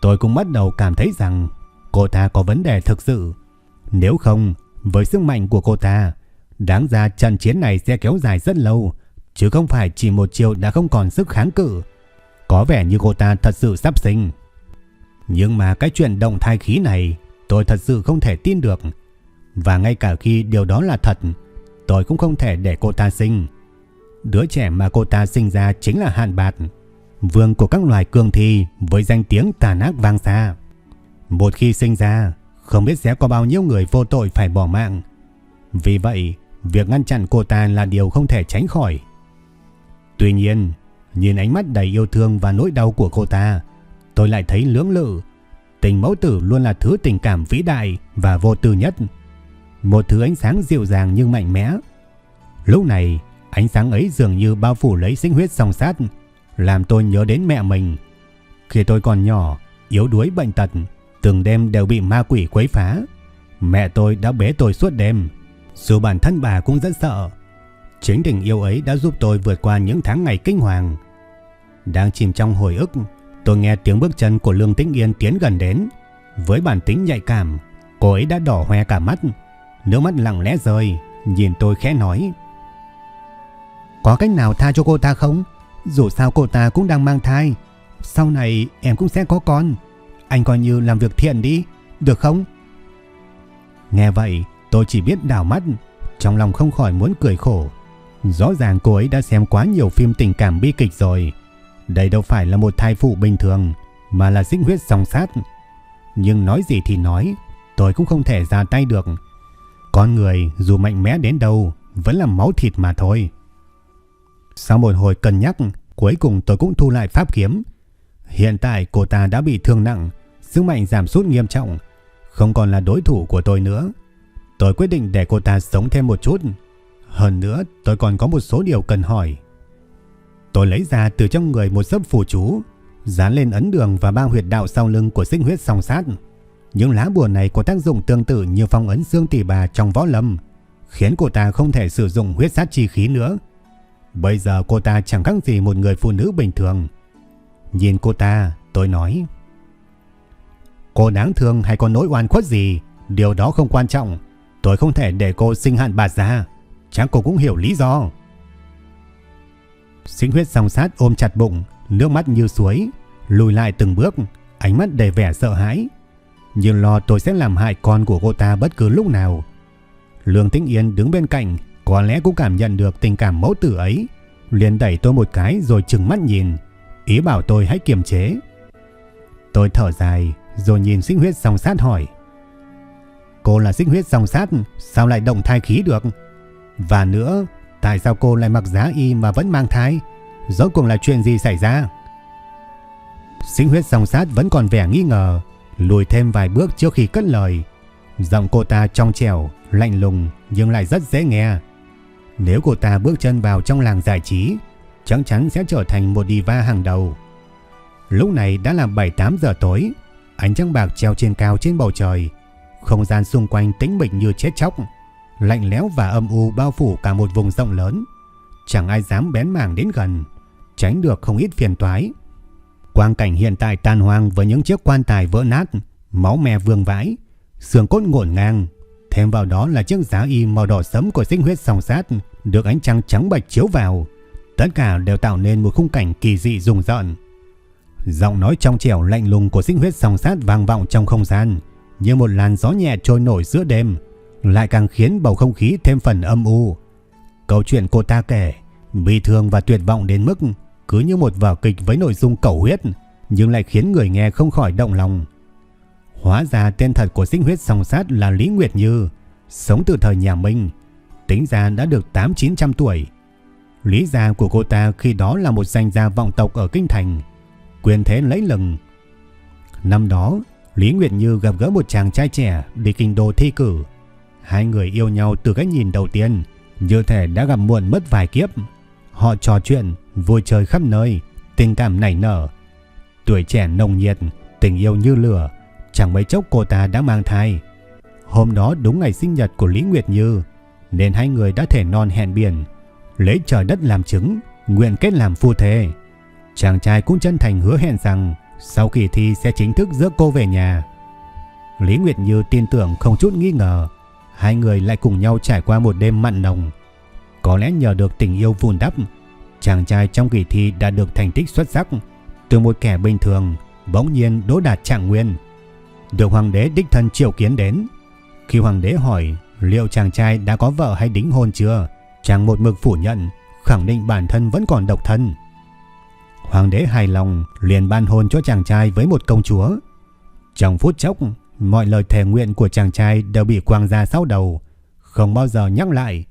Speaker 1: Tôi cũng bắt đầu cảm thấy rằng cô ta có vấn đề thực sự. Nếu không, với sức mạnh của cô ta, đáng ra trận chiến này sẽ kéo dài rất lâu, chứ không phải chỉ một chiều đã không còn sức kháng cự. Có vẻ như cô ta thật sự sắp sinh. Nhưng mà cái chuyện động thai khí này tôi thật sự không thể tin được. Và ngay cả khi điều đó là thật, tôi tôi cũng không thể để cô ta sinh. Đứa trẻ mà cô ta sinh ra chính là Hạn Bạt, vương của các loài cương thi với danh tiếng tàn ác vang xa. Một khi sinh ra, không biết sẽ có bao nhiêu người vô tội phải bỏ mạng. Vì vậy, việc ngăn chặn cô ta là điều không thể tránh khỏi. Tuy nhiên, nhìn ánh mắt đầy yêu thương và nỗi đau của cô ta, tôi lại thấy lưỡng lự. Tình mẫu tử luôn là thứ tình cảm vĩ đại và vô tư nhất. Một thứ ánh sáng dịu dàng nhưng mạnh mẽ. Lúc này, ánh sáng ấy dường như bao phủ lấy sinh huyết song sát, làm tôi nhớ đến mẹ mình. Khi tôi còn nhỏ, yếu đuối bệnh tật, từng đêm đều bị ma quỷ quấy phá. Mẹ tôi đã bế tôi suốt đêm, dù bản thân bà cũng rất sợ. Chính tình yêu ấy đã giúp tôi vượt qua những tháng ngày kinh hoàng. Đang chìm trong hồi ức, tôi nghe tiếng bước chân của Lương Tĩnh Yên tiến gần đến. Với bản tính nhạy cảm, cô ấy đã đỏ hoe cả mắt, nước mắt lặng lẽ rơi, nhìn tôi khẽ nói. Có cách nào tha cho cô ta không? Dù sao cô ta cũng đang mang thai. Sau này em cũng sẽ có con. Anh coi như làm việc thiện đi, được không? Nghe vậy, tôi chỉ biết đảo mắt, trong lòng không khỏi muốn cười khổ. Rõ ràng cô ấy đã xem quá nhiều phim tình cảm bi kịch rồi. Đây đâu phải là một thai phụ bình thường, mà là sinh huyết song sát. Nhưng nói gì thì nói, tôi cũng không thể ra tay được. Con người dù mạnh mẽ đến đâu, vẫn là máu thịt mà thôi. Sau một hồi cân nhắc, cuối cùng tôi cũng thu lại pháp kiếm. Hiện tại cô ta đã bị thương nặng, sức mạnh giảm sút nghiêm trọng, không còn là đối thủ của tôi nữa. Tôi quyết định để cô ta sống thêm một chút. Hơn nữa, tôi còn có một số điều cần hỏi. Tôi lấy ra từ trong người một sấp phù chú, dán lên ấn đường và ba huyệt đạo sau lưng của sinh huyết song sát. Những lá bùa này có tác dụng tương tự như phong ấn xương tỷ bà trong võ lâm, khiến cô ta không thể sử dụng huyết sát chi khí nữa. Bây giờ cô ta chẳng khác gì một người phụ nữ bình thường. Nhìn cô ta, tôi nói. Cô đáng thương hay có nỗi oan khuất gì, điều đó không quan trọng. Tôi không thể để cô sinh hạn bạt ra. Chắc cô cũng hiểu lý do. Sinh huyết song sát ôm chặt bụng, nước mắt như suối, lùi lại từng bước, ánh mắt đầy vẻ sợ hãi. Nhưng lo tôi sẽ làm hại con của cô ta bất cứ lúc nào. Lương Tĩnh Yên đứng bên cạnh, có lẽ cũng cảm nhận được tình cảm mẫu tử ấy, liền đẩy tôi một cái rồi trừng mắt nhìn, ý bảo tôi hãy kiềm chế. Tôi thở dài, rồi nhìn sinh huyết song sát hỏi. Cô là sinh huyết song sát, sao lại động thai khí được? Và nữa, tại sao cô lại mặc giá y mà vẫn mang thai? Rốt cuộc là chuyện gì xảy ra? Sinh huyết song sát vẫn còn vẻ nghi ngờ, lùi thêm vài bước trước khi cất lời. Giọng cô ta trong trẻo, lạnh lùng nhưng lại rất dễ nghe. Nếu cô ta bước chân vào trong làng giải trí, chắc chắn sẽ trở thành một diva hàng đầu. Lúc này đã là 7-8 giờ tối, ánh trăng bạc treo trên cao trên bầu trời, không gian xung quanh tĩnh mịch như chết chóc, lạnh lẽo và âm u bao phủ cả một vùng rộng lớn. Chẳng ai dám bén mảng đến gần, tránh được không ít phiền toái. Quang cảnh hiện tại tàn hoang với những chiếc quan tài vỡ nát, máu me vương vãi, xương cốt ngổn ngang, thêm vào đó là chiếc giá y màu đỏ sẫm của sinh huyết song sát được ánh trăng trắng bạch chiếu vào. Tất cả đều tạo nên một khung cảnh kỳ dị rùng rợn. Giọng nói trong trẻo lạnh lùng của sinh huyết song sát vang vọng trong không gian, như một làn gió nhẹ trôi nổi giữa đêm, lại càng khiến bầu không khí thêm phần âm u. Câu chuyện cô ta kể, bi thương và tuyệt vọng đến mức cứ như một vở kịch với nội dung cầu huyết, nhưng lại khiến người nghe không khỏi động lòng. Hóa ra tên thật của sinh huyết song sát là Lý Nguyệt Như, sống từ thời nhà Minh, tính ra đã được 8-900 tuổi. Lý gia của cô ta khi đó là một danh gia vọng tộc ở Kinh Thành, quyền thế lấy lừng. Năm đó, Lý Nguyệt Như gặp gỡ một chàng trai trẻ đi kinh đô thi cử. Hai người yêu nhau từ cái nhìn đầu tiên, Như thể đã gặp muộn mất vài kiếp. Họ trò chuyện, vui chơi khắp nơi, tình cảm nảy nở. Tuổi trẻ nồng nhiệt, tình yêu như lửa, chẳng mấy chốc cô ta đã mang thai. Hôm đó đúng ngày sinh nhật của Lý Nguyệt Như, nên hai người đã thể non hẹn biển, lấy trời đất làm chứng, nguyện kết làm phu thề. Chàng trai cũng chân thành hứa hẹn rằng sau kỳ thi sẽ chính thức rước cô về nhà. Lý Nguyệt Như tin tưởng không chút nghi ngờ, hai người lại cùng nhau trải qua một đêm mặn nồng. Có lẽ nhờ được tình yêu vun đắp, chàng trai trong kỳ thi đã được thành tích xuất sắc, từ một kẻ bình thường bỗng nhiên đỗ đạt trạng nguyên. Được hoàng đế đích thân triệu kiến đến. Khi hoàng đế hỏi liệu chàng trai đã có vợ hay đính hôn chưa, chàng một mực phủ nhận, khẳng định bản thân vẫn còn độc thân. Hoàng đế hài lòng liền ban hôn cho chàng trai với một công chúa. Trong phút chốc, mọi lời thề nguyện của chàng trai đều bị quang ra sau đầu, không bao giờ nhắc lại.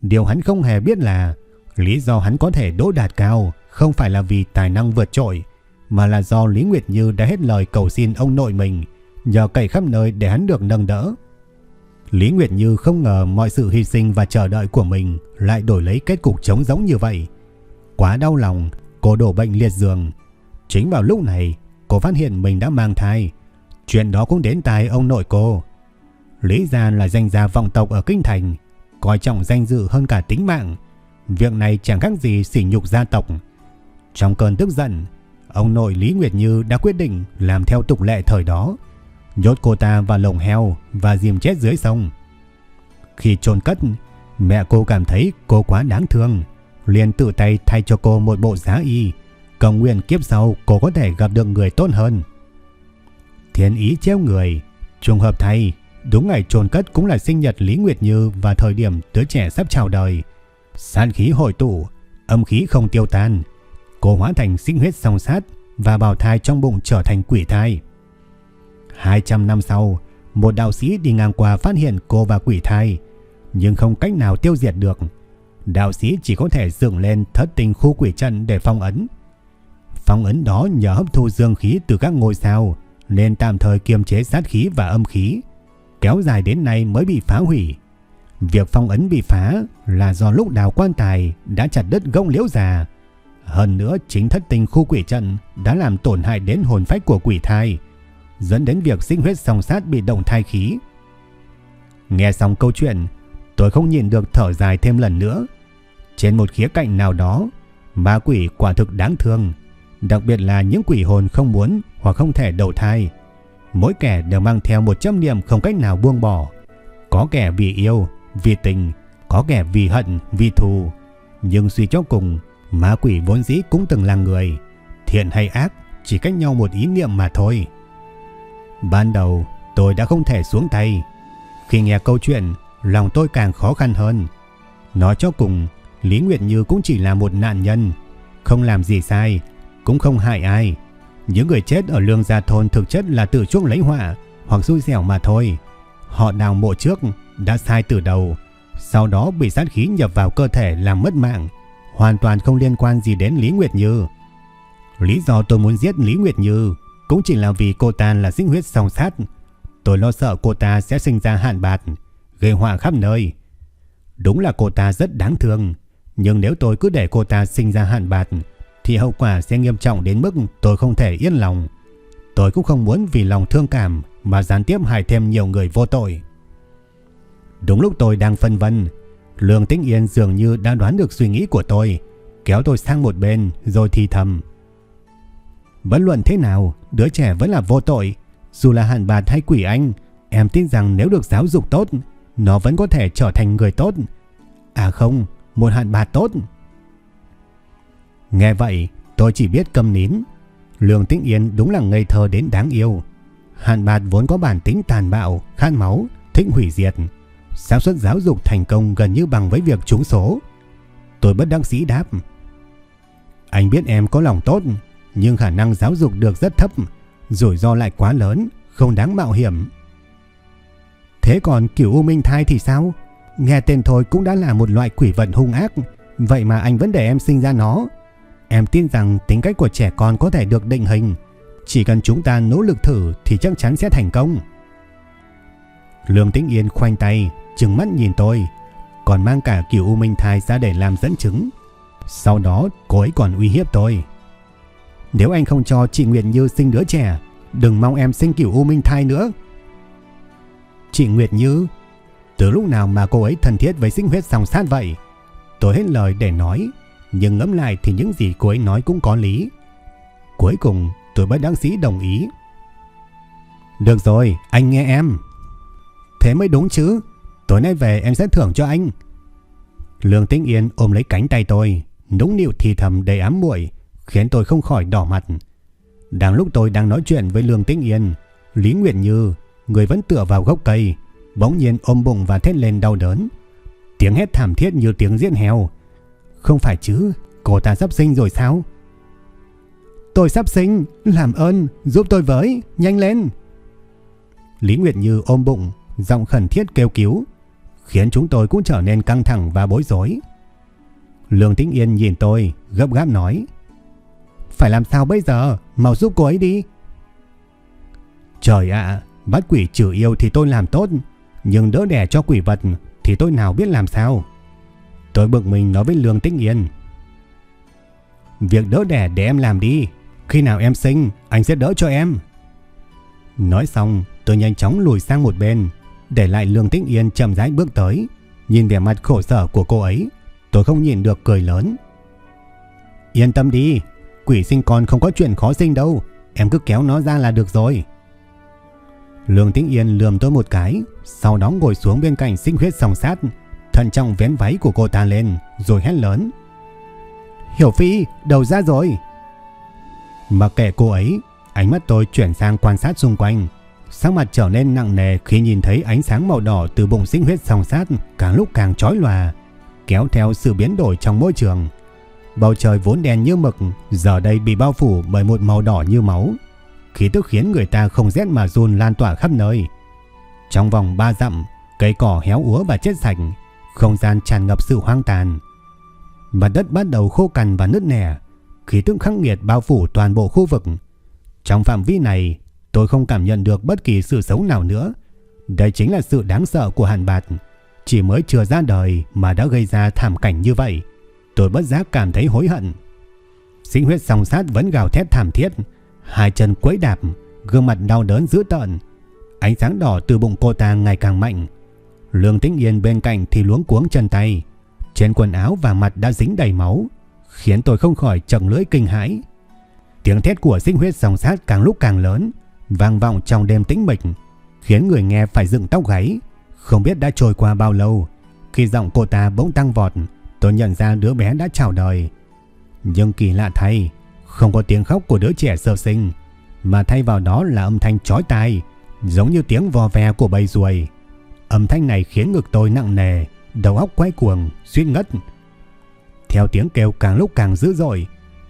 Speaker 1: Điều hắn không hề biết là lý do hắn có thể đỗ đạt cao không phải là vì tài năng vượt trội, mà là do Lý Nguyệt Như đã hết lời cầu xin ông nội mình, nhờ cậy khắp nơi để hắn được nâng đỡ. Lý Nguyệt Như không ngờ mọi sự hy sinh và chờ đợi của mình lại đổi lấy kết cục trống giống như vậy. Quá đau lòng, cô đổ bệnh liệt giường. Chính vào lúc này, cô phát hiện mình đã mang thai. Chuyện đó cũng đến tai ông nội cô. Lý gia là danh gia vọng tộc ở Kinh Thành, coi trọng danh dự hơn cả tính mạng. Việc này chẳng khác gì sỉ nhục gia tộc. Trong cơn tức giận, ông nội Lý Nguyệt Như đã quyết định làm theo tục lệ thời đó, nhốt cô ta vào lồng heo và dìm chết dưới sông. Khi chôn cất, mẹ cô cảm thấy cô quá đáng thương, liền tự tay thay cho cô một bộ giá y, cầu nguyện kiếp sau cô có thể gặp được người tốt hơn. Thiên ý treo người, trùng hợp thay, đúng ngày chôn cất cũng là sinh nhật Lý Nguyệt Như và thời điểm đứa trẻ sắp chào đời. San khí hội tụ, âm khí không tiêu tan, cô hóa thành sinh huyết song sát và bào thai trong bụng trở thành quỷ thai. 200 năm sau, một đạo sĩ đi ngang qua phát hiện cô và quỷ thai, nhưng không cách nào tiêu diệt được. Đạo sĩ chỉ có thể dựng lên thất tình khu quỷ trận để phong ấn. Phong ấn đó nhờ hấp thu dương khí từ các ngôi sao, nên tạm thời kiềm chế sát khí và âm khí, kéo dài đến nay mới bị phá hủy. Việc phong ấn bị phá là do lúc đào quan tài đã chặt đứt gông liễu già. Hơn nữa chính thất tình khu quỷ trận đã làm tổn hại đến hồn phách của quỷ thai, dẫn đến việc sinh huyết song sát bị động thai khí. Nghe xong câu chuyện, tôi không nhìn được thở dài thêm lần nữa. Trên một khía cạnh nào đó, ma quỷ quả thực đáng thương, đặc biệt là những quỷ hồn không muốn hoặc không thể đầu thai. Mỗi kẻ đều mang theo một chấp niệm không cách nào buông bỏ. Có kẻ vì yêu, vì tình, có kẻ vì hận, vì thù. Nhưng suy cho cùng, ma quỷ vốn dĩ cũng từng là người. Thiện hay ác chỉ cách nhau một ý niệm mà thôi. Ban đầu tôi đã không thể xuống tay. Khi nghe câu chuyện, lòng tôi càng khó khăn hơn. Nói cho cùng, Lý Nguyệt Như cũng chỉ là một nạn nhân. Không làm gì sai, cũng không hại ai. Những người chết ở lương gia thôn thực chất là tự chuốc lấy họa hoặc xui xẻo mà thôi. Họ đào mộ trước đã sai từ đầu, sau đó bị sát khí nhập vào cơ thể làm mất mạng, hoàn toàn không liên quan gì đến Lý Nguyệt Như. Lý do tôi muốn giết Lý Nguyệt Như cũng chỉ là vì cô ta là sinh huyết song sát. Tôi lo sợ cô ta sẽ sinh ra hạn bạt, gây họa khắp nơi. Đúng là cô ta rất đáng thương, nhưng nếu tôi cứ để cô ta sinh ra hạn bạt, thì hậu quả sẽ nghiêm trọng đến mức tôi không thể yên lòng. Tôi cũng không muốn vì lòng thương cảm mà gián tiếp hại thêm nhiều người vô tội. Đúng lúc tôi đang phân vân, Lương Tĩnh Yên dường như đã đoán được suy nghĩ của tôi, kéo tôi sang một bên rồi thì thầm. Bất luận thế nào, đứa trẻ vẫn là vô tội. Dù là hàn bạt hay quỷ anh, em tin rằng nếu được giáo dục tốt, nó vẫn có thể trở thành người tốt. À không, một hàn bạt tốt. Nghe vậy, tôi chỉ biết cầm nín. Lương Tĩnh Yên đúng là ngây thơ đến đáng yêu. Hàn bạt vốn có bản tính tàn bạo, khát máu, thích hủy diệt xác suất giáo dục thành công gần như bằng với việc trúng số. Tôi bất đắc sĩ đáp. Anh biết em có lòng tốt, nhưng khả năng giáo dục được rất thấp, rủi ro lại quá lớn, không đáng mạo hiểm. Thế còn kiểu U Minh Thai thì sao? Nghe tên thôi cũng đã là một loại quỷ vận hung ác, vậy mà anh vẫn để em sinh ra nó. Em tin rằng tính cách của trẻ con có thể được định hình, chỉ cần chúng ta nỗ lực thử thì chắc chắn sẽ thành công. Lương Tĩnh Yên khoanh tay, trừng mắt nhìn tôi. còn mang cả cửu U Minh Thai ra để làm dẫn chứng. Sau đó cô ấy còn uy hiếp tôi. Nếu anh không cho chị Nguyệt Như sinh đứa trẻ, đừng mong em sinh cửu U Minh Thai nữa. Chị Nguyệt Như, từ lúc nào mà cô ấy thân thiết với sinh huyết song sát vậy? Tôi hết lời để nói, nhưng ngẫm lại thì những gì cô ấy nói cũng có lý. Cuối cùng tôi bất đắc sĩ đồng ý. Được rồi, anh nghe em. Thế mới đúng chứ. Tối nay về em sẽ thưởng cho anh. Lương Tĩnh Yên ôm lấy cánh tay tôi, nũng nịu thì thầm đầy ám muội, khiến tôi không khỏi đỏ mặt. Đang lúc tôi đang nói chuyện với Lương Tĩnh Yên, Lý Nguyệt Như, người vẫn tựa vào gốc cây, bỗng nhiên ôm bụng và thét lên đau đớn. Tiếng hét thảm thiết như tiếng diễn heo. Không phải chứ, cô ta sắp sinh rồi sao? Tôi sắp sinh, làm ơn, giúp tôi với, nhanh lên. Lý Nguyệt Như ôm bụng, giọng khẩn thiết kêu cứu, khiến chúng tôi cũng trở nên căng thẳng và bối rối. Lương Tĩnh Yên nhìn tôi, gấp gáp nói. Phải làm sao bây giờ, mau giúp cô ấy đi. Trời ạ, bắt quỷ trừ yêu thì tôi làm tốt, nhưng đỡ đẻ cho quỷ vật thì tôi nào biết làm sao. Tôi bực mình nói với Lương Tĩnh Yên. Việc đỡ đẻ để em làm đi, khi nào em sinh, anh sẽ đỡ cho em. Nói xong, tôi nhanh chóng lùi sang một bên, để lại Lương Tĩnh Yên chậm rãi bước tới, nhìn vẻ mặt khổ sở của cô ấy, tôi không nhìn được cười lớn. Yên tâm đi, quỷ sinh con không có chuyện khó sinh đâu, em cứ kéo nó ra là được rồi. Lương Tĩnh Yên lườm tôi một cái, sau đó ngồi xuống bên cạnh sinh huyết sòng sát, thận trọng vén váy của cô ta lên, rồi hét lớn. Hiểu Phi, đầu ra rồi. Mặc kệ cô ấy, ánh mắt tôi chuyển sang quan sát xung quanh, Sắc mặt trở nên nặng nề khi nhìn thấy ánh sáng màu đỏ từ bụng sinh huyết song sát càng lúc càng chói lòa, kéo theo sự biến đổi trong môi trường. Bầu trời vốn đen như mực, giờ đây bị bao phủ bởi một màu đỏ như máu. Khí tức khiến người ta không rét mà run lan tỏa khắp nơi. Trong vòng ba dặm, cây cỏ héo úa và chết sạch, không gian tràn ngập sự hoang tàn. Mặt đất bắt đầu khô cằn và nứt nẻ, khí tức khắc nghiệt bao phủ toàn bộ khu vực. Trong phạm vi này, Tôi không cảm nhận được bất kỳ sự sống nào nữa. Đây chính là sự đáng sợ của Hàn Bạt. Chỉ mới chưa ra đời mà đã gây ra thảm cảnh như vậy. Tôi bất giác cảm thấy hối hận. Sinh huyết song sát vẫn gào thét thảm thiết. Hai chân quấy đạp, gương mặt đau đớn dữ tợn. Ánh sáng đỏ từ bụng cô ta ngày càng mạnh. Lương Tĩnh Yên bên cạnh thì luống cuống chân tay. Trên quần áo và mặt đã dính đầy máu, khiến tôi không khỏi chậm lưỡi kinh hãi. Tiếng thét của sinh huyết song sát càng lúc càng lớn, vang vọng trong đêm tĩnh mịch, khiến người nghe phải dựng tóc gáy. Không biết đã trôi qua bao lâu, khi giọng cô ta bỗng tăng vọt, tôi nhận ra đứa bé đã chào đời. Nhưng kỳ lạ thay, không có tiếng khóc của đứa trẻ sơ sinh, mà thay vào đó là âm thanh chói tai, giống như tiếng vò ve của bầy ruồi. Âm thanh này khiến ngực tôi nặng nề, đầu óc quay cuồng, suýt ngất. Theo tiếng kêu càng lúc càng dữ dội,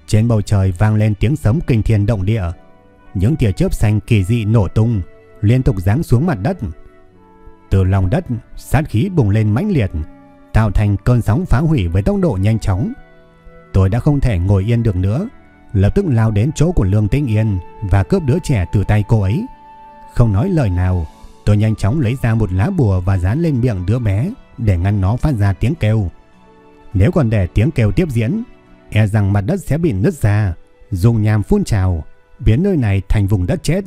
Speaker 1: trên bầu trời vang lên tiếng sấm kinh thiên động địa. Những tia chớp xanh kỳ dị nổ tung, liên tục giáng xuống mặt đất. Từ lòng đất, sát khí bùng lên mãnh liệt, tạo thành cơn sóng phá hủy với tốc độ nhanh chóng. Tôi đã không thể ngồi yên được nữa, lập tức lao đến chỗ của Lương Tĩnh Yên và cướp đứa trẻ từ tay cô ấy. Không nói lời nào, tôi nhanh chóng lấy ra một lá bùa và dán lên miệng đứa bé để ngăn nó phát ra tiếng kêu. Nếu còn để tiếng kêu tiếp diễn, e rằng mặt đất sẽ bị nứt ra, dùng nhàm phun trào, biến nơi này thành vùng đất chết.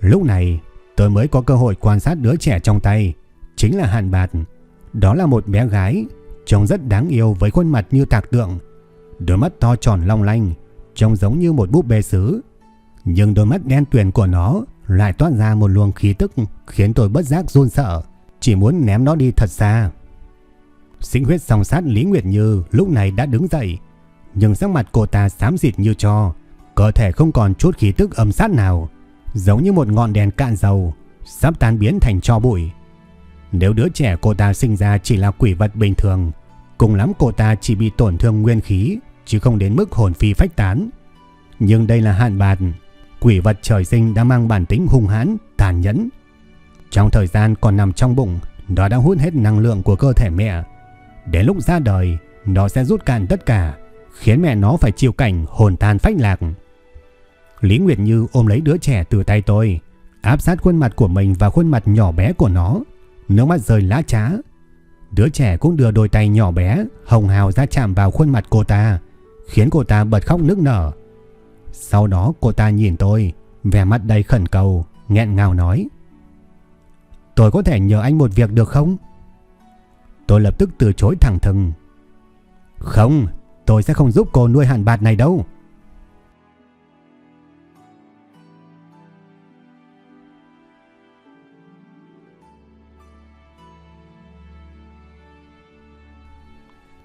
Speaker 1: Lúc này, tôi mới có cơ hội quan sát đứa trẻ trong tay, chính là Hàn Bạt. Đó là một bé gái, trông rất đáng yêu với khuôn mặt như tạc tượng, đôi mắt to tròn long lanh, trông giống như một búp bê sứ. Nhưng đôi mắt đen tuyền của nó lại toát ra một luồng khí tức khiến tôi bất giác run sợ, chỉ muốn ném nó đi thật xa. Sinh huyết song sát Lý Nguyệt Như lúc này đã đứng dậy, nhưng sắc mặt cô ta xám xịt như cho, Cơ thể không còn chút khí tức âm sát nào, giống như một ngọn đèn cạn dầu, sắp tan biến thành cho bụi. Nếu đứa trẻ cô ta sinh ra chỉ là quỷ vật bình thường, cùng lắm cô ta chỉ bị tổn thương nguyên khí, chứ không đến mức hồn phi phách tán. Nhưng đây là hạn bạt, quỷ vật trời sinh đã mang bản tính hung hãn, tàn nhẫn. Trong thời gian còn nằm trong bụng, nó đã hút hết năng lượng của cơ thể mẹ. Đến lúc ra đời, nó sẽ rút cạn tất cả, khiến mẹ nó phải chịu cảnh hồn tan phách lạc. Lý Nguyệt Như ôm lấy đứa trẻ từ tay tôi, áp sát khuôn mặt của mình vào khuôn mặt nhỏ bé của nó, nước mắt rơi lá trá. Đứa trẻ cũng đưa đôi tay nhỏ bé, hồng hào ra chạm vào khuôn mặt cô ta, khiến cô ta bật khóc nức nở. Sau đó cô ta nhìn tôi, vẻ mặt đầy khẩn cầu, nghẹn ngào nói. Tôi có thể nhờ anh một việc được không? Tôi lập tức từ chối thẳng thừng. Không, tôi sẽ không giúp cô nuôi hàn bạt này đâu.